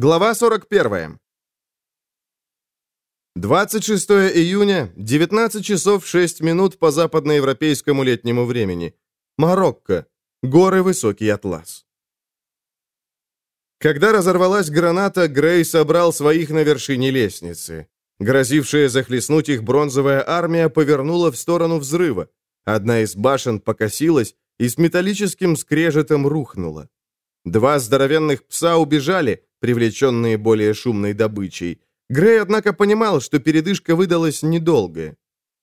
Глава 41. 26 июня, 19 часов 6 минут по западноевропейскому летнему времени. Марокко. Горы Высокий Атлас. Когда разорвалась граната, Грей собрал своих на вершине лестницы. Грозившая захлестнуть их бронзовая армия повернула в сторону взрыва. Одна из башен покосилась и с металлическим скрежетом рухнула. Два здоровенных пса убежали, привлеченные более шумной добычей. Грей, однако, понимал, что передышка выдалась недолгая.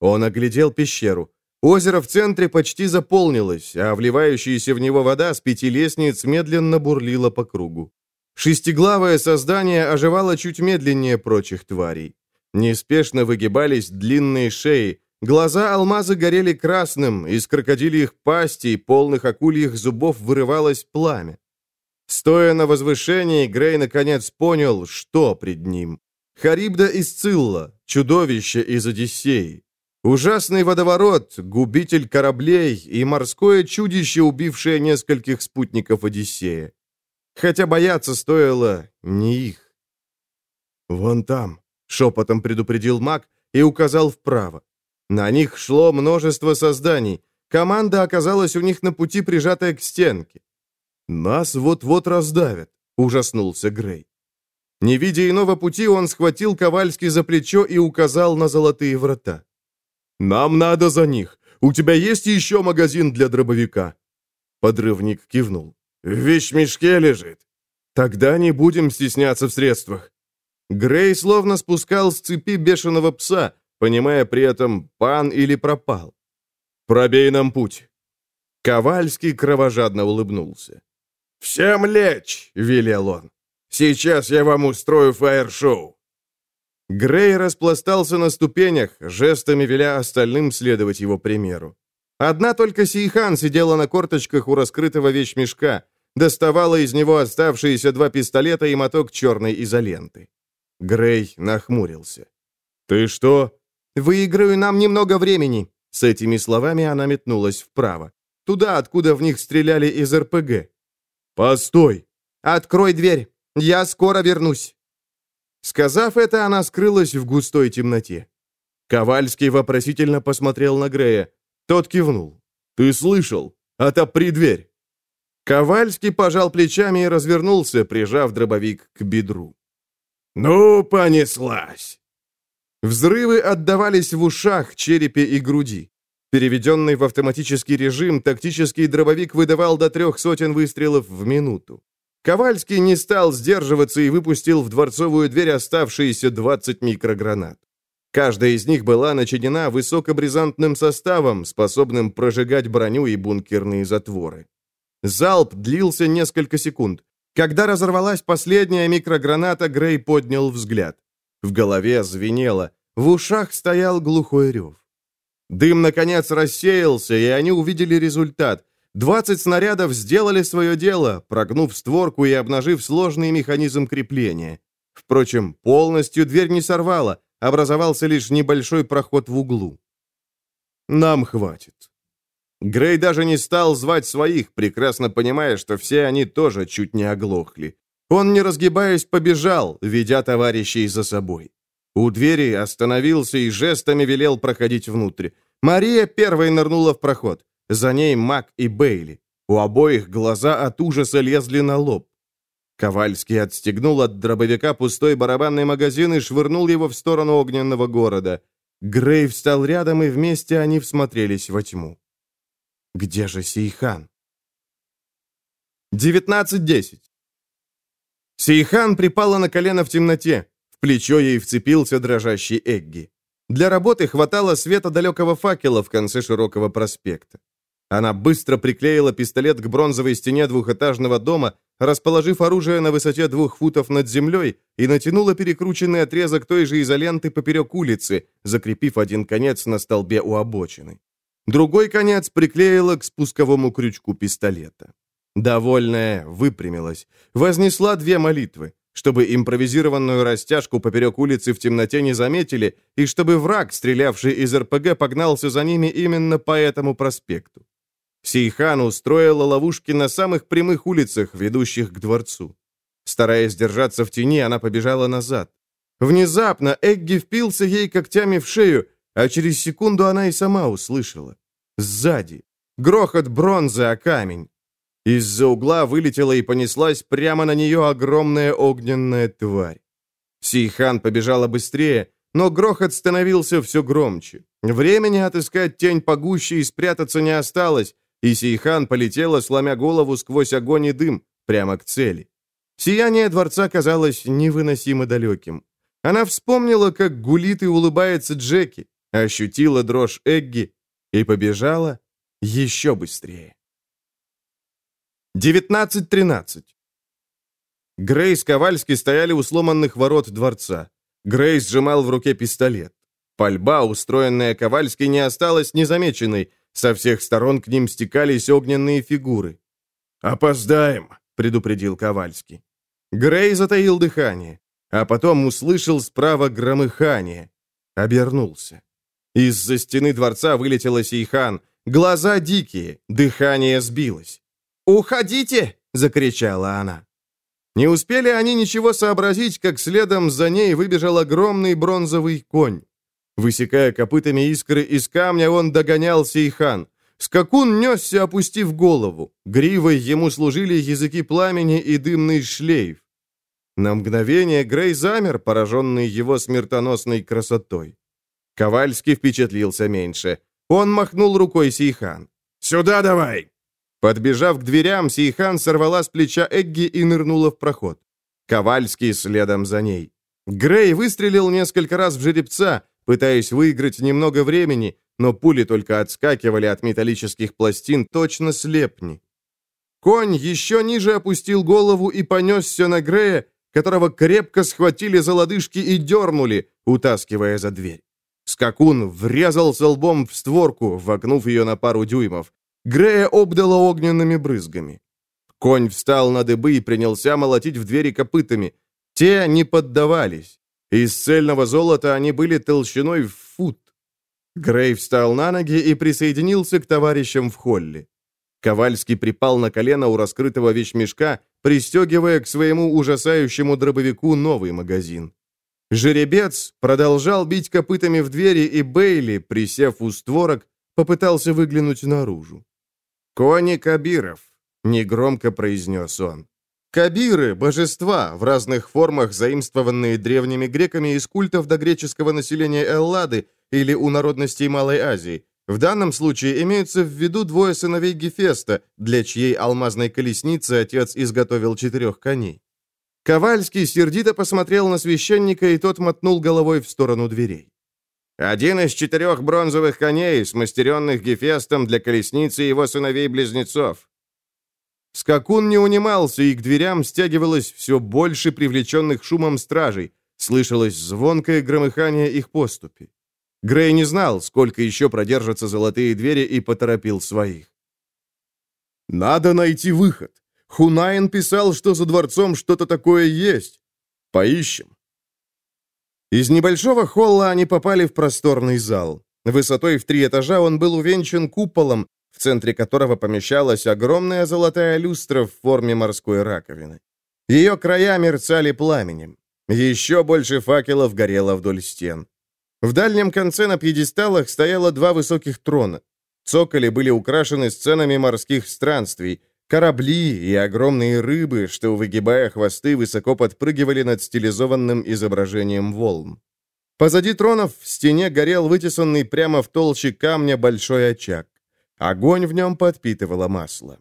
Он оглядел пещеру. Озеро в центре почти заполнилось, а вливающаяся в него вода с пяти лестниц медленно бурлила по кругу. Шестиглавое создание оживало чуть медленнее прочих тварей. Неспешно выгибались длинные шеи, глаза алмаза горели красным, из крокодильих пастей, полных акульих зубов, вырывалось пламя. Стоя на возвышении, Грей наконец понял, что пред ним. Харибда из чудовище из Одиссеи. Ужасный водоворот, губитель кораблей и морское чудище, убившее нескольких спутников Одиссея. Хотя бояться стоило не их. «Вон там», — шепотом предупредил маг и указал вправо. На них шло множество созданий. Команда оказалась у них на пути, прижатая к стенке. «Нас вот-вот раздавят», — ужаснулся Грей. Не видя иного пути, он схватил Ковальский за плечо и указал на золотые врата. «Нам надо за них. У тебя есть еще магазин для дробовика?» Подрывник кивнул. «В вещмешке лежит. Тогда не будем стесняться в средствах». Грей словно спускал с цепи бешеного пса, понимая при этом, пан или пропал. «Пробей нам путь». Ковальский кровожадно улыбнулся. «Всем лечь!» — велел он. «Сейчас я вам устрою фаер-шоу!» Грей распластался на ступенях, жестами веля остальным следовать его примеру. Одна только Сейхан сидела на корточках у раскрытого вещмешка, доставала из него оставшиеся два пистолета и моток черной изоленты. Грей нахмурился. «Ты что?» «Выиграю нам немного времени!» С этими словами она метнулась вправо. Туда, откуда в них стреляли из РПГ. «Постой!» «Открой дверь! Я скоро вернусь!» Сказав это, она скрылась в густой темноте. Ковальский вопросительно посмотрел на Грея. Тот кивнул. «Ты слышал? Отопри дверь!» Ковальский пожал плечами и развернулся, прижав дробовик к бедру. «Ну, понеслась!» Взрывы отдавались в ушах, черепе и груди. Переведенный в автоматический режим, тактический дробовик выдавал до трех сотен выстрелов в минуту. Ковальский не стал сдерживаться и выпустил в дворцовую дверь оставшиеся 20 микрогранат. Каждая из них была начинена высокобризантным составом, способным прожигать броню и бункерные затворы. Залп длился несколько секунд. Когда разорвалась последняя микрограната, Грей поднял взгляд. В голове звенело, в ушах стоял глухой рев. Дым, наконец, рассеялся, и они увидели результат. 20 снарядов сделали свое дело, прогнув створку и обнажив сложный механизм крепления. Впрочем, полностью дверь не сорвала, образовался лишь небольшой проход в углу. «Нам хватит». Грей даже не стал звать своих, прекрасно понимая, что все они тоже чуть не оглохли. Он, не разгибаясь, побежал, ведя товарищей за собой. У двери остановился и жестами велел проходить внутрь. Мария первой нырнула в проход. За ней Мак и Бейли. У обоих глаза от ужаса лезли на лоб. Ковальский отстегнул от дробовика пустой барабанный магазин и швырнул его в сторону огненного города. Грей встал рядом, и вместе они всмотрелись во тьму. «Где же Сейхан?» 19.10 Сейхан припала на колено в темноте. Плечо ей вцепился дрожащий Эгги. Для работы хватало света далекого факела в конце широкого проспекта. Она быстро приклеила пистолет к бронзовой стене двухэтажного дома, расположив оружие на высоте двух футов над землей, и натянула перекрученный отрезок той же изоленты поперек улицы, закрепив один конец на столбе у обочины. Другой конец приклеила к спусковому крючку пистолета. Довольная выпрямилась, вознесла две молитвы чтобы импровизированную растяжку поперек улицы в темноте не заметили, и чтобы враг, стрелявший из РПГ, погнался за ними именно по этому проспекту. Сейхан устроила ловушки на самых прямых улицах, ведущих к дворцу. Стараясь держаться в тени, она побежала назад. Внезапно Эгги впился ей когтями в шею, а через секунду она и сама услышала. Сзади. Грохот бронзы о камень. Из-за угла вылетела и понеслась прямо на нее огромная огненная тварь. Сейхан побежала быстрее, но грохот становился все громче. Времени отыскать тень погуще и спрятаться не осталось, и Сейхан полетела, сломя голову сквозь огонь и дым, прямо к цели. Сияние дворца казалось невыносимо далеким. Она вспомнила, как гулит и улыбается Джеки, ощутила дрожь Эгги и побежала еще быстрее. 19.13 Грейс Ковальский стояли у сломанных ворот дворца. Грейс сжимал в руке пистолет. Пальба, устроенная Ковальской, не осталась незамеченной. Со всех сторон к ним стекались огненные фигуры. «Опоздаем», — предупредил Ковальский. Грей затаил дыхание, а потом услышал справа громыхание. Обернулся. Из-за стены дворца вылетела Сейхан. Глаза дикие, дыхание сбилось. «Уходите!» — закричала она. Не успели они ничего сообразить, как следом за ней выбежал огромный бронзовый конь. Высекая копытами искры из камня, он догонял Сейхан. Скакун несся, опустив голову. Гривой ему служили языки пламени и дымный шлейф. На мгновение Грей замер, пораженный его смертоносной красотой. Ковальский впечатлился меньше. Он махнул рукой Сейхан. «Сюда давай!» Подбежав к дверям, Сейхан сорвала с плеча Эгги и нырнула в проход. Ковальский следом за ней. Грей выстрелил несколько раз в жеребца, пытаясь выиграть немного времени, но пули только отскакивали от металлических пластин, точно слепни. Конь еще ниже опустил голову и понесся на Грея, которого крепко схватили за лодыжки и дернули, утаскивая за дверь. Скакун врезался лбом в створку, вогнув ее на пару дюймов. Грея обдала огненными брызгами. Конь встал на дыбы и принялся молотить в двери копытами. Те не поддавались. Из цельного золота они были толщиной в фут. Грей встал на ноги и присоединился к товарищам в холле. Ковальский припал на колено у раскрытого вещмешка, пристегивая к своему ужасающему дробовику новый магазин. Жеребец продолжал бить копытами в двери, и Бейли, присев у створок, попытался выглянуть наружу. «Кони Кабиров», — негромко произнес он. Кабиры — божества, в разных формах заимствованные древними греками из культов до греческого населения Эллады или у народностей Малой Азии. В данном случае имеются в виду двое сыновей Гефеста, для чьей алмазной колесницы отец изготовил четырех коней. Ковальский сердито посмотрел на священника, и тот мотнул головой в сторону дверей. Один из четырех бронзовых коней, смастеренных Гефестом для колесницы его сыновей-близнецов. Скакун не унимался, и к дверям стягивалось все больше привлеченных шумом стражей. Слышалось звонкое громыхание их поступи. Грей не знал, сколько еще продержатся золотые двери, и поторопил своих. «Надо найти выход. Хунайн писал, что за дворцом что-то такое есть. Поищем». Из небольшого холла они попали в просторный зал. Высотой в три этажа он был увенчан куполом, в центре которого помещалась огромная золотая люстра в форме морской раковины. Ее края мерцали пламенем. Еще больше факелов горело вдоль стен. В дальнем конце на пьедесталах стояло два высоких трона. Цоколи были украшены сценами морских странствий, Корабли и огромные рыбы, что, выгибая хвосты, высоко подпрыгивали над стилизованным изображением волн. Позади тронов в стене горел вытесанный прямо в толще камня большой очаг. Огонь в нем подпитывало масло.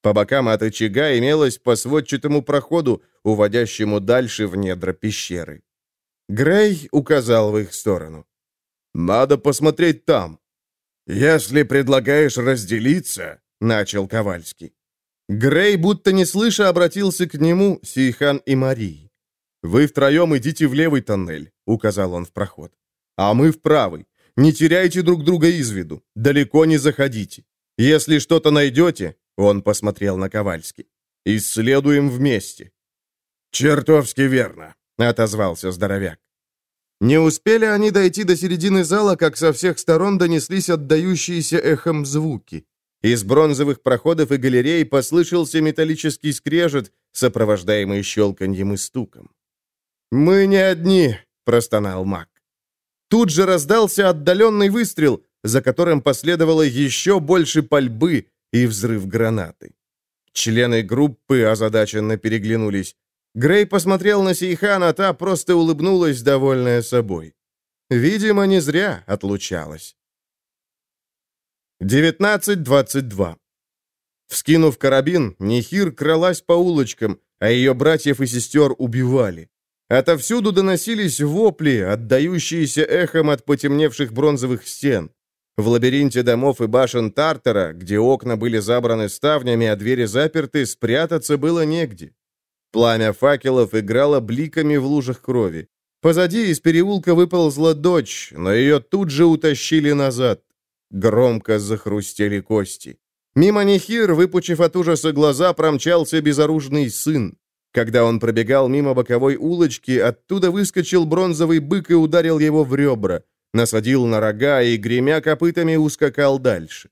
По бокам от очага имелось по сводчатому проходу, уводящему дальше в недра пещеры. Грей указал в их сторону. «Надо посмотреть там». «Если предлагаешь разделиться», — начал Ковальский. Грей, будто не слыша, обратился к нему, Сейхан и Марии. «Вы втроем идите в левый тоннель», — указал он в проход. «А мы в правый. Не теряйте друг друга из виду. Далеко не заходите. Если что-то найдете...» — он посмотрел на Ковальски. «Исследуем вместе». «Чертовски верно», — отозвался здоровяк. Не успели они дойти до середины зала, как со всех сторон донеслись отдающиеся эхом звуки. Из бронзовых проходов и галерей послышался металлический скрежет, сопровождаемый щелканьем и стуком. «Мы не одни», — простонал маг. Тут же раздался отдаленный выстрел, за которым последовало еще больше пальбы и взрыв гранаты. Члены группы озадаченно переглянулись. Грей посмотрел на Сейхан, а та просто улыбнулась, довольная собой. Видимо, не зря отлучалась. 19.22 Вскинув карабин, Нехир кралась по улочкам, а ее братьев и сестер убивали. Отовсюду доносились вопли, отдающиеся эхом от потемневших бронзовых стен. В лабиринте домов и башен Тартера, где окна были забраны ставнями, а двери заперты, спрятаться было негде. Пламя факелов играло бликами в лужах крови. Позади из переулка выползла дочь, но ее тут же утащили назад. Громко захрустели кости. Мимо Нехир, выпучив от ужаса глаза, промчался безоружный сын. Когда он пробегал мимо боковой улочки, оттуда выскочил бронзовый бык и ударил его в ребра, насадил на рога и, гремя копытами, ускакал дальше.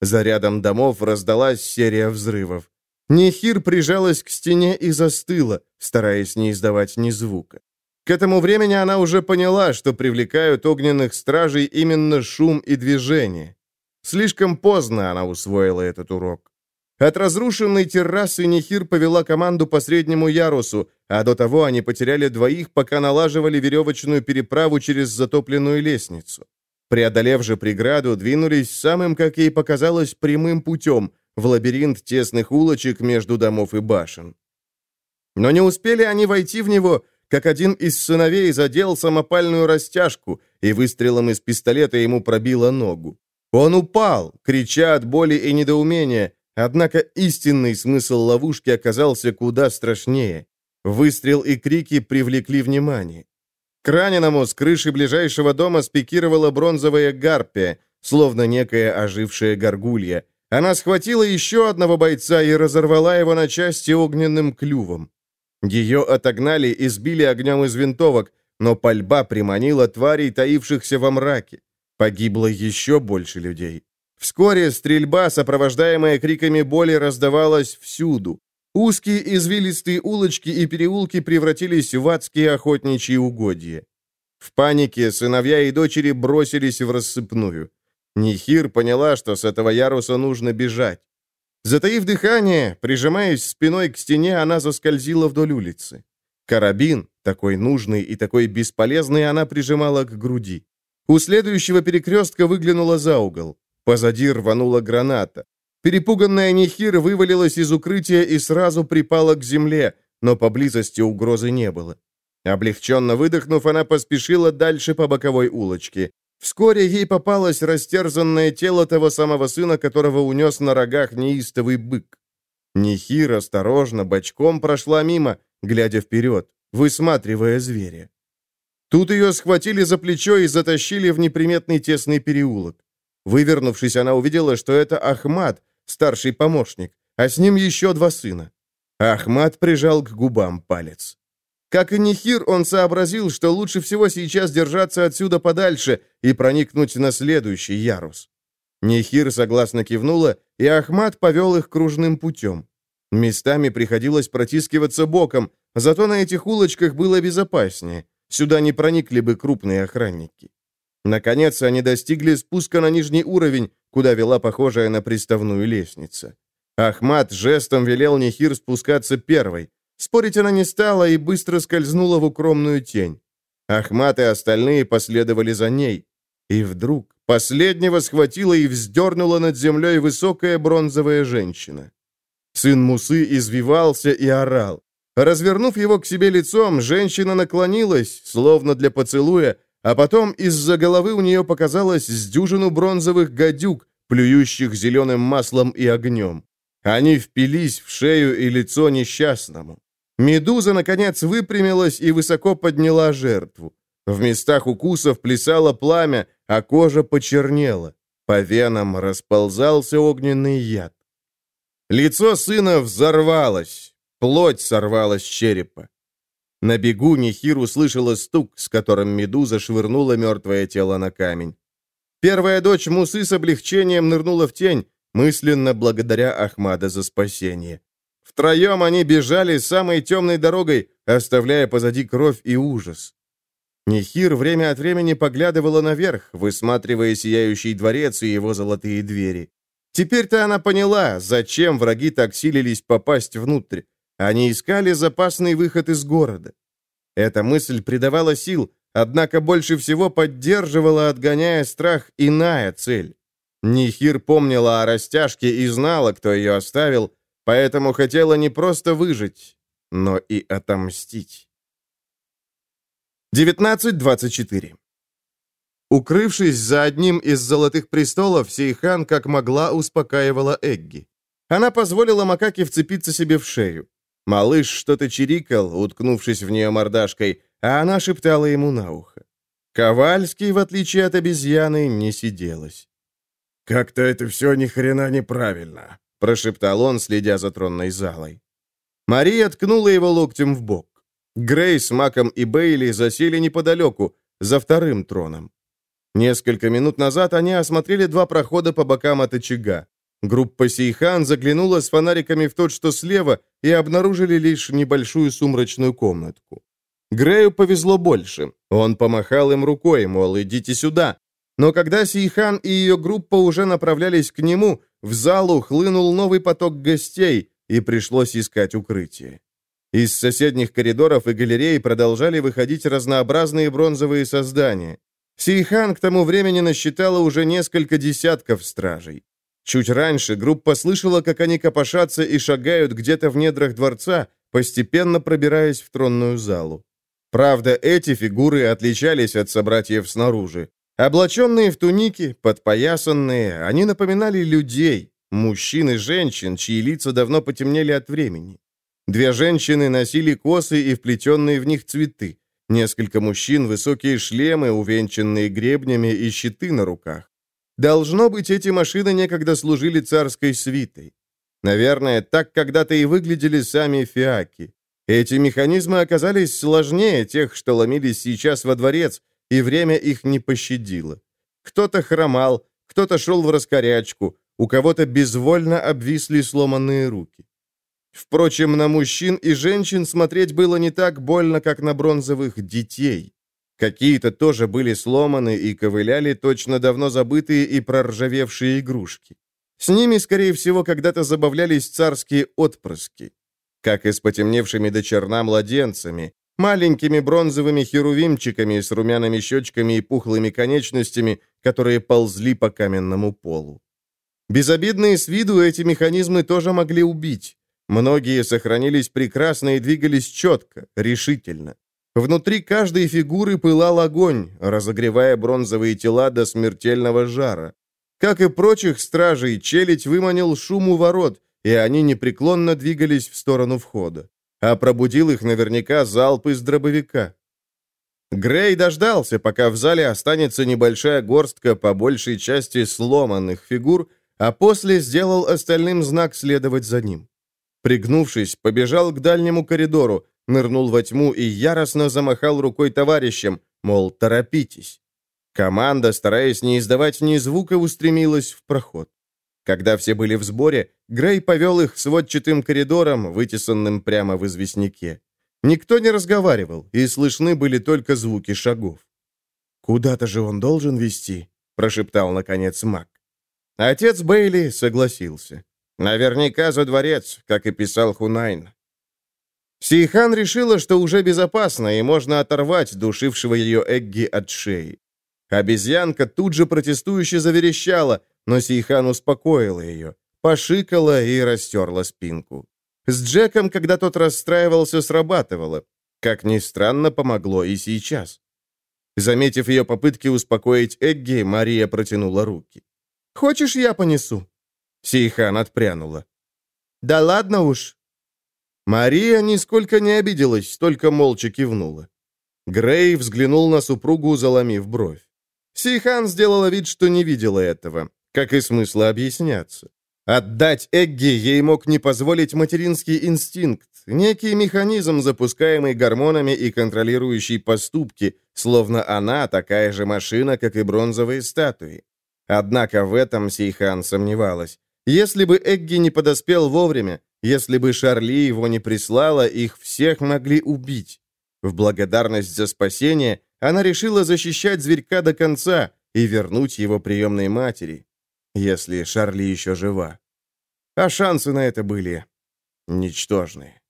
За рядом домов раздалась серия взрывов. Нехир прижалась к стене и застыла, стараясь не издавать ни звука. К этому времени она уже поняла, что привлекают огненных стражей именно шум и движение. Слишком поздно она усвоила этот урок. От разрушенной террасы Нехир повела команду по среднему ярусу, а до того они потеряли двоих, пока налаживали веревочную переправу через затопленную лестницу. Преодолев же преграду, двинулись самым, как ей показалось, прямым путем, в лабиринт тесных улочек между домов и башен. Но не успели они войти в него, как один из сыновей задел самопальную растяжку, и выстрелом из пистолета ему пробило ногу. Он упал, крича от боли и недоумения, однако истинный смысл ловушки оказался куда страшнее. Выстрел и крики привлекли внимание. К раненому с крыши ближайшего дома спикировала бронзовая гарпия, словно некая ожившая горгулья, она схватила еще одного бойца и разорвала его на части огненным клювом. Ее отогнали и сбили огнем из винтовок, но пальба приманила тварей, таившихся во мраке. Погибло еще больше людей. Вскоре стрельба, сопровождаемая криками боли, раздавалась всюду. Узкие извилистые улочки и переулки превратились в адские охотничьи угодья. В панике сыновья и дочери бросились в рассыпную. Нихир поняла, что с этого яруса нужно бежать. Затаив дыхание, прижимаясь спиной к стене, она заскользила вдоль улицы. Карабин, такой нужный и такой бесполезный, она прижимала к груди. У следующего перекрестка выглянула за угол. Позади рванула граната. Перепуганная Нихир вывалилась из укрытия и сразу припала к земле, но поблизости угрозы не было. Облегченно выдохнув, она поспешила дальше по боковой улочке. Вскоре ей попалось растерзанное тело того самого сына, которого унес на рогах неистовый бык. Нихир осторожно, бочком прошла мимо, глядя вперед, высматривая зверя. Тут ее схватили за плечо и затащили в неприметный тесный переулок. Вывернувшись, она увидела, что это Ахмат, старший помощник, а с ним еще два сына. Ахмат прижал к губам палец. Как и Нихир, он сообразил, что лучше всего сейчас держаться отсюда подальше и проникнуть на следующий ярус. Нихир согласно кивнула, и Ахмат повел их кружным путем. Местами приходилось протискиваться боком, зато на этих улочках было безопаснее. Сюда не проникли бы крупные охранники. Наконец, они достигли спуска на нижний уровень, куда вела похожая на приставную лестница. Ахмат жестом велел Нехир спускаться первой. Спорить она не стала и быстро скользнула в укромную тень. Ахмат и остальные последовали за ней. И вдруг последнего схватила и вздернула над землей высокая бронзовая женщина. Сын Мусы извивался и орал. Развернув его к себе лицом, женщина наклонилась, словно для поцелуя, а потом из-за головы у нее показалось с бронзовых гадюк, плюющих зеленым маслом и огнем. Они впились в шею и лицо несчастному. Медуза, наконец, выпрямилась и высоко подняла жертву. В местах укусов плясало пламя, а кожа почернела. По венам расползался огненный яд. Лицо сына взорвалось, плоть сорвалась с черепа. На бегу Нихир услышала стук, с которым медуза швырнула мертвое тело на камень. Первая дочь Мусы с облегчением нырнула в тень, мысленно благодаря Ахмада за спасение. Втроем они бежали самой темной дорогой, оставляя позади кровь и ужас. Нехир время от времени поглядывала наверх, высматривая сияющий дворец и его золотые двери. Теперь-то она поняла, зачем враги так силились попасть внутрь. Они искали запасный выход из города. Эта мысль придавала сил, однако больше всего поддерживала, отгоняя страх, иная цель. Нихир помнила о растяжке и знала, кто ее оставил, поэтому хотела не просто выжить, но и отомстить. 19.24 Укрывшись за одним из золотых престолов, Сейхан как могла успокаивала Эгги. Она позволила макаке вцепиться себе в шею. Малыш что-то чирикал, уткнувшись в нее мордашкой, а она шептала ему на ухо. Ковальский, в отличие от обезьяны, не сиделась. «Как-то это все ни хрена неправильно», — прошептал он, следя за тронной залой. Мария ткнула его локтем в бок. Грейс, Маком и Бейли засели неподалеку, за вторым троном. Несколько минут назад они осмотрели два прохода по бокам от очага. Группа Сейхан заглянула с фонариками в тот, что слева, и обнаружили лишь небольшую сумрачную комнатку. Грею повезло больше. Он помахал им рукой, мол, идите сюда. Но когда Сейхан и ее группа уже направлялись к нему, в залу хлынул новый поток гостей, и пришлось искать укрытие. Из соседних коридоров и галерей продолжали выходить разнообразные бронзовые создания. Сейхан к тому времени насчитала уже несколько десятков стражей. Чуть раньше группа слышала, как они копошатся и шагают где-то в недрах дворца, постепенно пробираясь в тронную залу. Правда, эти фигуры отличались от собратьев снаружи. Облаченные в туники, подпоясанные, они напоминали людей, мужчин и женщин, чьи лица давно потемнели от времени. Две женщины носили косы и вплетенные в них цветы. Несколько мужчин — высокие шлемы, увенчанные гребнями и щиты на руках. Должно быть, эти машины некогда служили царской свитой. Наверное, так когда-то и выглядели сами фиаки. Эти механизмы оказались сложнее тех, что ломились сейчас во дворец, и время их не пощадило. Кто-то хромал, кто-то шел в раскорячку, у кого-то безвольно обвисли сломанные руки. Впрочем, на мужчин и женщин смотреть было не так больно, как на бронзовых детей. Какие-то тоже были сломаны и ковыляли точно давно забытые и проржавевшие игрушки. С ними, скорее всего, когда-то забавлялись царские отпрыски. Как и с потемневшими до черна младенцами, маленькими бронзовыми херувимчиками с румяными щечками и пухлыми конечностями, которые ползли по каменному полу. Безобидные с виду эти механизмы тоже могли убить. Многие сохранились прекрасно и двигались четко, решительно. Внутри каждой фигуры пылал огонь, разогревая бронзовые тела до смертельного жара. Как и прочих стражей, челядь выманил шум у ворот, и они непреклонно двигались в сторону входа. А пробудил их наверняка залп из дробовика. Грей дождался, пока в зале останется небольшая горстка по большей части сломанных фигур, а после сделал остальным знак следовать за ним. Пригнувшись, побежал к дальнему коридору, нырнул во тьму и яростно замахал рукой товарищам, мол, торопитесь. Команда, стараясь не издавать ни звука, устремилась в проход. Когда все были в сборе, Грей повел их сводчатым коридором, вытесанным прямо в известняке. Никто не разговаривал, и слышны были только звуки шагов. «Куда-то же он должен вести», — прошептал, наконец, маг. Отец Бейли согласился. Наверняка за дворец, как и писал Хунайн. Сейхан решила, что уже безопасно, и можно оторвать душившего ее Эгги от шеи. Обезьянка тут же протестующе заверещала, но Сейхан успокоила ее, пошикала и растерла спинку. С Джеком, когда тот расстраивался, срабатывало. Как ни странно, помогло и сейчас. Заметив ее попытки успокоить Эгги, Мария протянула руки. «Хочешь, я понесу?» Сейхан отпрянула. «Да ладно уж». Мария нисколько не обиделась, только молча кивнула. Грей взглянул на супругу, заломив бровь. Сейхан сделала вид, что не видела этого, как и смысла объясняться. Отдать Эгги ей мог не позволить материнский инстинкт, некий механизм, запускаемый гормонами и контролирующий поступки, словно она такая же машина, как и бронзовые статуи. Однако в этом Сейхан сомневалась. Если бы Эгги не подоспел вовремя, если бы Шарли его не прислала, их всех могли убить. В благодарность за спасение она решила защищать зверька до конца и вернуть его приемной матери, если Шарли еще жива. А шансы на это были ничтожные.